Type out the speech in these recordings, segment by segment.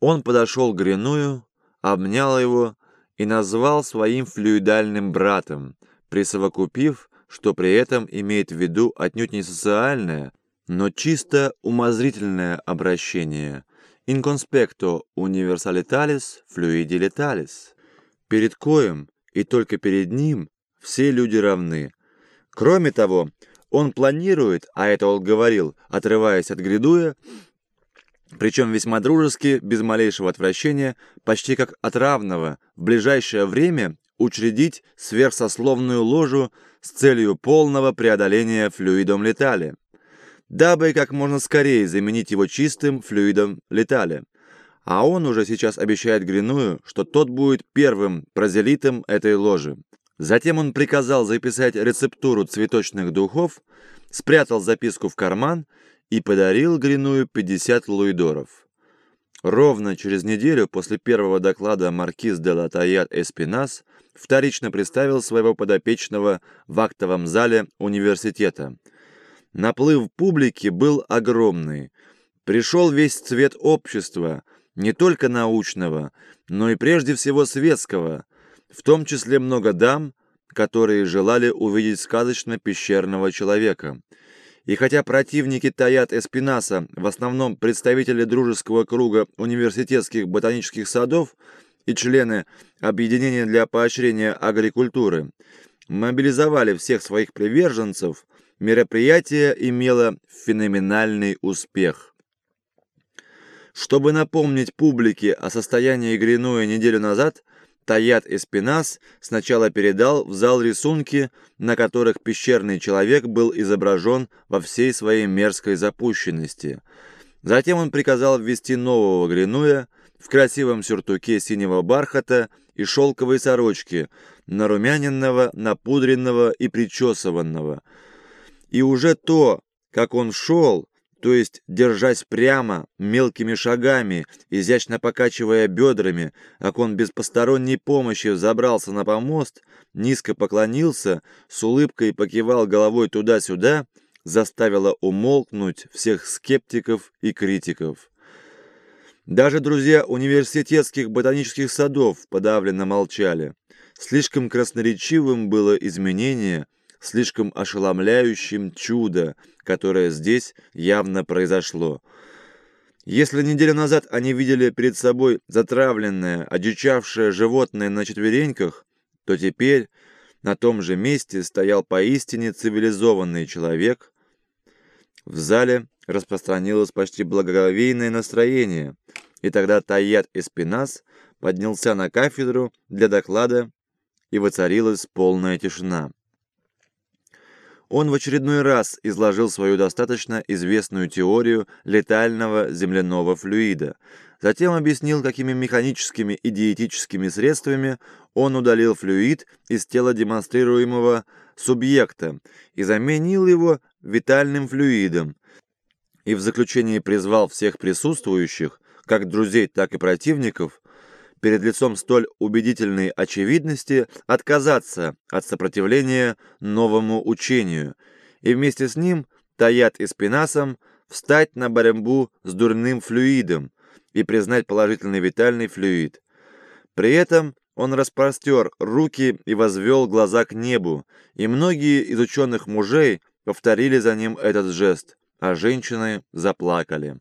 Он подошел к Гриную, обнял его и назвал своим флюидальным братом, присовокупив, что при этом имеет в виду отнюдь не социальное, но чисто умозрительное обращение «in conspecto universalitalis fluidi letalis», перед коем и только перед ним все люди равны. Кроме того, он планирует, а это он говорил, отрываясь от грядуя, причем весьма дружески, без малейшего отвращения, почти как от равного, в ближайшее время учредить сверхсословную ложу с целью полного преодоления флюидом летали, дабы как можно скорее заменить его чистым флюидом летали. А он уже сейчас обещает Гриную, что тот будет первым прозелитом этой ложи. Затем он приказал записать рецептуру цветочных духов, спрятал записку в карман и подарил Гриную 50 луидоров. Ровно через неделю после первого доклада маркиз де Латаят Эспинас вторично представил своего подопечного в актовом зале университета. Наплыв публики был огромный. Пришел весь цвет общества, не только научного, но и прежде всего светского, в том числе много дам, которые желали увидеть сказочно-пещерного человека – и хотя противники Таят Эспинаса, в основном представители дружеского круга университетских ботанических садов и члены Объединения для поощрения агрикультуры, мобилизовали всех своих приверженцев, мероприятие имело феноменальный успех. Чтобы напомнить публике о состоянии Гринуя неделю назад – Таят Эспинас сначала передал в зал рисунки, на которых пещерный человек был изображен во всей своей мерзкой запущенности. Затем он приказал ввести нового Гринуя в красивом сюртуке синего бархата и шелковой сорочке, нарумяненного, напудренного и причесованного. И уже то, как он шел, то есть держась прямо, мелкими шагами, изящно покачивая бедрами, как он без посторонней помощи забрался на помост, низко поклонился, с улыбкой покивал головой туда-сюда, заставило умолкнуть всех скептиков и критиков. Даже друзья университетских ботанических садов подавленно молчали. Слишком красноречивым было изменение – слишком ошеломляющим чудо, которое здесь явно произошло. Если неделю назад они видели перед собой затравленное, одичавшее животное на четвереньках, то теперь на том же месте стоял поистине цивилизованный человек. В зале распространилось почти благоговейное настроение, и тогда Таят Эспинас поднялся на кафедру для доклада, и воцарилась полная тишина. Он в очередной раз изложил свою достаточно известную теорию летального земляного флюида. Затем объяснил, какими механическими и диетическими средствами он удалил флюид из тела демонстрируемого субъекта и заменил его витальным флюидом. И в заключении призвал всех присутствующих, как друзей, так и противников, перед лицом столь убедительной очевидности отказаться от сопротивления новому учению и вместе с ним Таят и Спинасом встать на борьбу с дурным флюидом и признать положительный витальный флюид. При этом он распростер руки и возвел глаза к небу, и многие из ученых мужей повторили за ним этот жест, а женщины заплакали.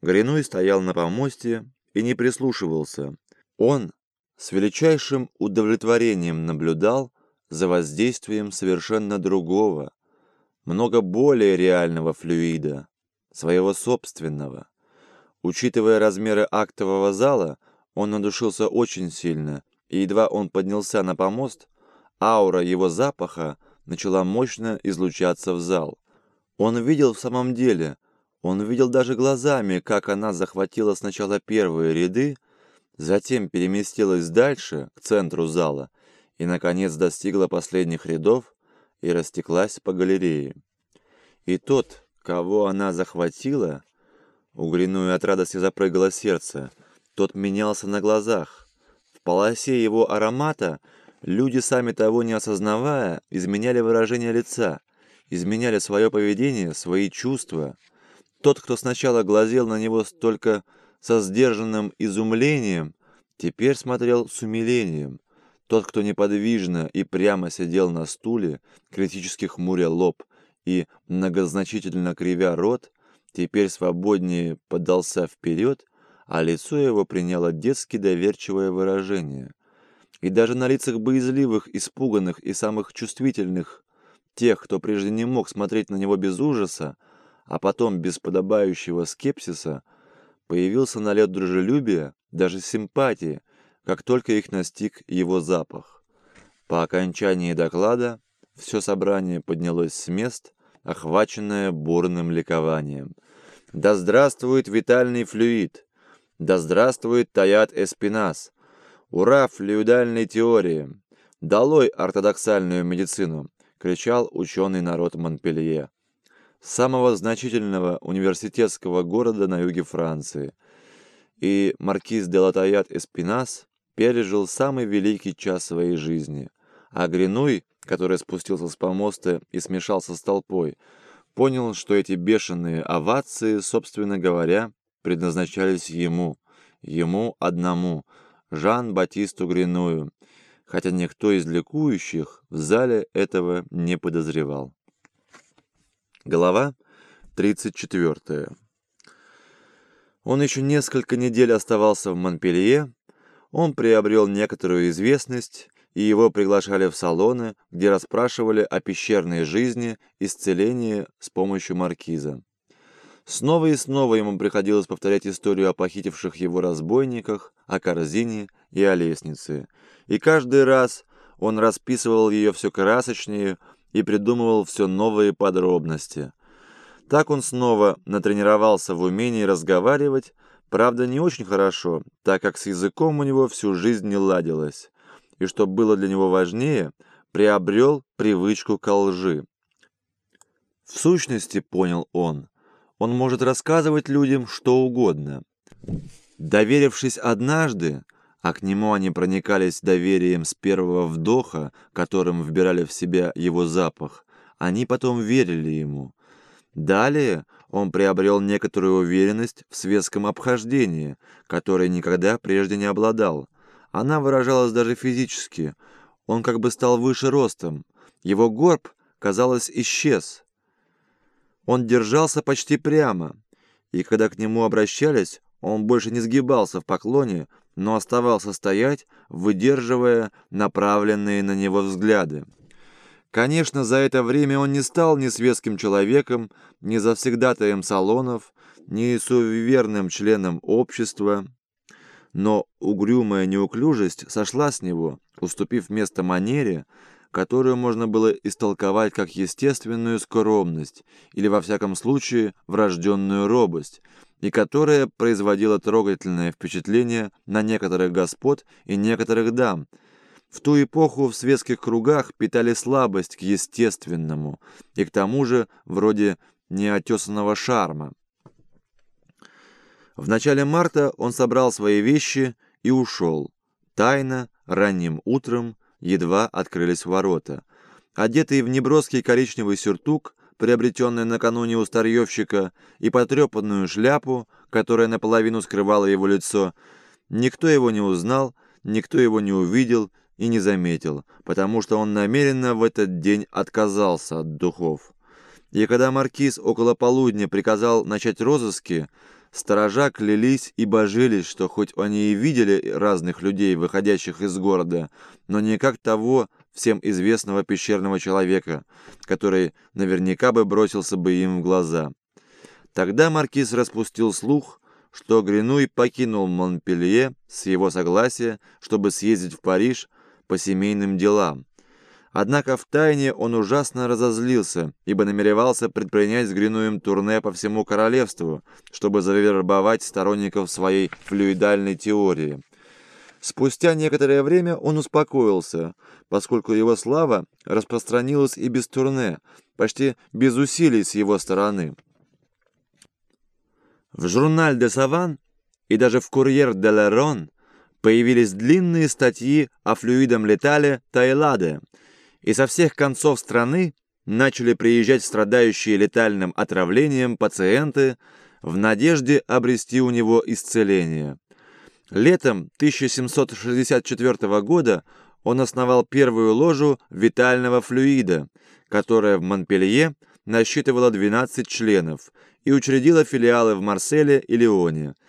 Гринуй стоял на помосте и не прислушивался. Он с величайшим удовлетворением наблюдал за воздействием совершенно другого, много более реального флюида, своего собственного. Учитывая размеры актового зала, он надушился очень сильно, и едва он поднялся на помост, аура его запаха начала мощно излучаться в зал. Он видел в самом деле, он видел даже глазами, как она захватила сначала первые ряды, затем переместилась дальше, к центру зала, и, наконец, достигла последних рядов и растеклась по галерее. И тот, кого она захватила, угряную от радости запрыгало сердце, тот менялся на глазах. В полосе его аромата люди, сами того не осознавая, изменяли выражение лица, изменяли свое поведение, свои чувства – тот, кто сначала глазел на него столько со сдержанным изумлением, теперь смотрел с умилением. Тот, кто неподвижно и прямо сидел на стуле, критически хмуря лоб и многозначительно кривя рот, теперь свободнее подался вперед, а лицо его приняло детски доверчивое выражение. И даже на лицах боязливых, испуганных и самых чувствительных, тех, кто прежде не мог смотреть на него без ужаса, а потом без подобающего скепсиса, появился налет дружелюбия, даже симпатии, как только их настиг его запах. По окончании доклада все собрание поднялось с мест, охваченное бурным ликованием. «Да здравствует витальный флюид! Да здравствует Таят Эспинас! Ура флюидальной теории! Долой ортодоксальную медицину!» — кричал ученый народ Монпелье, самого значительного университетского города на юге Франции. И маркиз де Латаят Эспинас пережил самый великий час своей жизни. А Гринуй, который спустился с помоста и смешался с толпой, понял, что эти бешеные овации, собственно говоря, предназначались ему, ему одному, Жан-Батисту Гриную, хотя никто из ликующих в зале этого не подозревал. Глава 34. Он еще несколько недель оставался в Монпелье, он приобрел некоторую известность, и его приглашали в салоны, где расспрашивали о пещерной жизни, исцелении с помощью маркиза. Снова и снова ему приходилось повторять историю о похитивших его разбойниках, о корзине и о лестнице. И каждый раз он расписывал ее все красочнее и придумывал все новые подробности. Так он снова натренировался в умении разговаривать, Правда, не очень хорошо, так как с языком у него всю жизнь не ладилось. И что было для него важнее, приобрел привычку ко лжи. В сущности, понял он, он может рассказывать людям что угодно. Доверившись однажды, а к нему они проникались доверием с первого вдоха, которым вбирали в себя его запах, они потом верили ему. Далее он приобрел некоторую уверенность в светском обхождении, которой никогда прежде не обладал. Она выражалась даже физически. Он как бы стал выше ростом. Его горб, казалось, исчез. Он держался почти прямо, и когда к нему обращались, он больше не сгибался в поклоне, но оставался стоять, выдерживая направленные на него взгляды. Конечно, за это время он не стал ни светским человеком, ни завсегдатаем салонов, ни суеверным членом общества, но угрюмая неуклюжесть сошла с него, уступив место манере, которую можно было истолковать как естественную скромность или, во всяком случае, врожденную робость, и которая производила трогательное впечатление на некоторых господ и некоторых дам – в ту эпоху в светских кругах питали слабость к естественному и к тому же вроде неотесанного шарма. В начале марта он собрал свои вещи и ушел. Тайно, ранним утром, едва открылись ворота. Одетый в неброский коричневый сюртук, приобретенный накануне у старьевщика, и потрепанную шляпу, которая наполовину скрывала его лицо, никто его не узнал, никто его не увидел, и не заметил, потому что он намеренно в этот день отказался от духов. И когда маркиз около полудня приказал начать розыски, сторожа клялись и божились, что хоть они и видели разных людей, выходящих из города, но не как того всем известного пещерного человека, который наверняка бы бросился бы им в глаза. Тогда маркиз распустил слух, что Гринуй покинул Монпелье с его согласия, чтобы съездить в Париж, по семейным делам. Однако втайне он ужасно разозлился, ибо намеревался предпринять с Гринуем турне по всему королевству, чтобы завербовать сторонников своей флюидальной теории. Спустя некоторое время он успокоился, поскольку его слава распространилась и без турне, почти без усилий с его стороны. В журнале «Де Саван» и даже в «Курьер де Лерон» появились длинные статьи о флюидом летале Тайладе, и со всех концов страны начали приезжать страдающие летальным отравлением пациенты, в надежде обрести у него исцеление. Летом 1764 года он основал первую ложу витального флюида, которая в Монпелье насчитывала 12 членов и учредила филиалы в Марселе и Лионе –